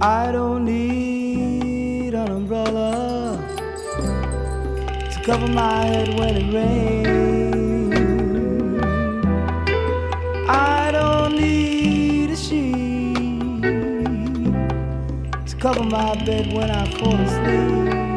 I don't need an umbrella to cover my head when it rains. I don't need a sheet to cover my bed when I fall asleep.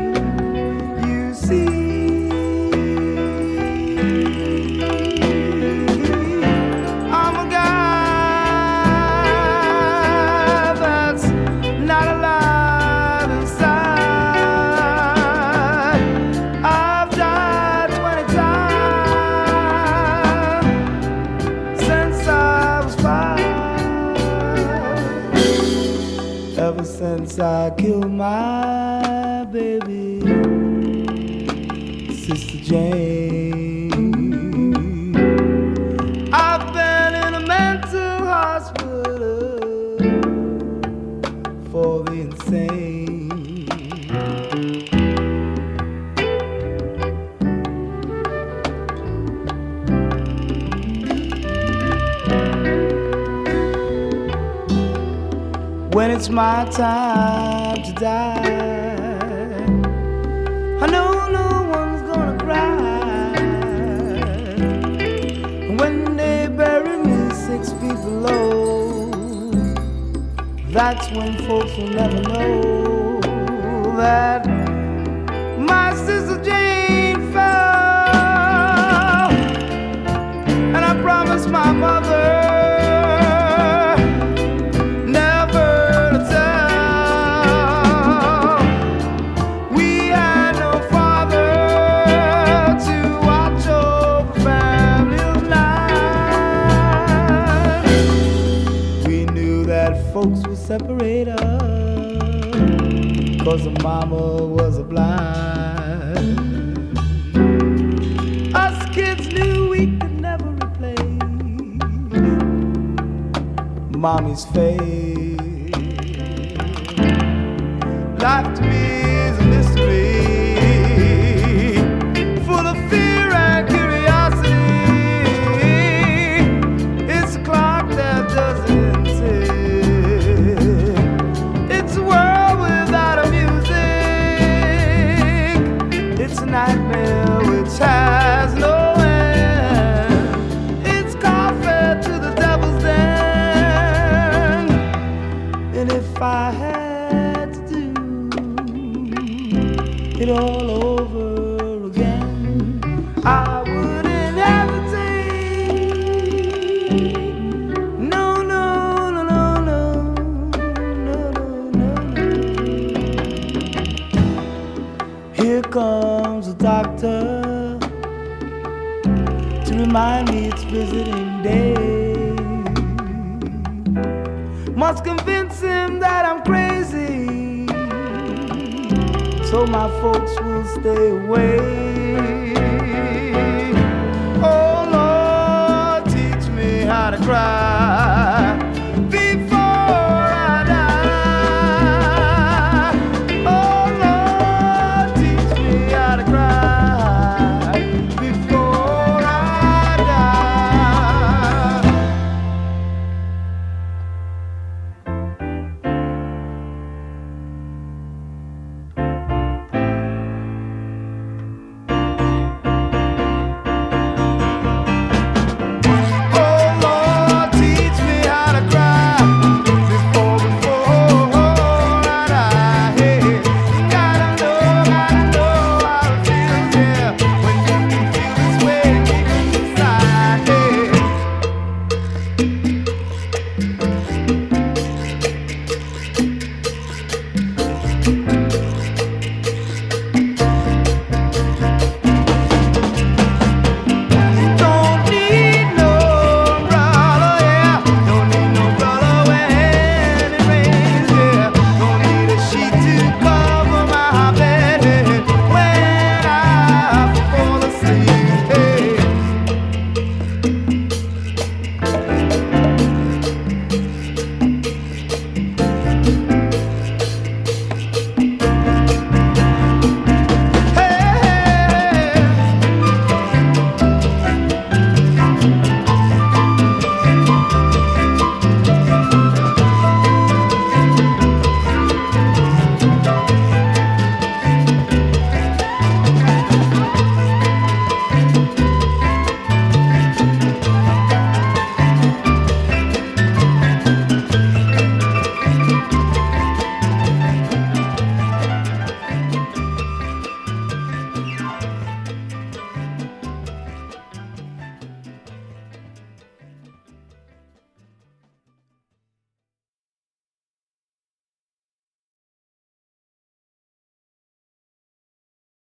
Since I killed my baby, When it's my time to die, I know no one's gonna cry. When they bury me six feet below, that's when folks will never know that my sister Jane separate us, cause the mama was a blind. Us kids knew we could never replace mommy's face. Life to me It's a nightmare which has no end. It's coffee to the devil's den. And if I had to do it all over again, I remind me it's visiting day. Must convince him that I'm crazy, so my folks will stay away.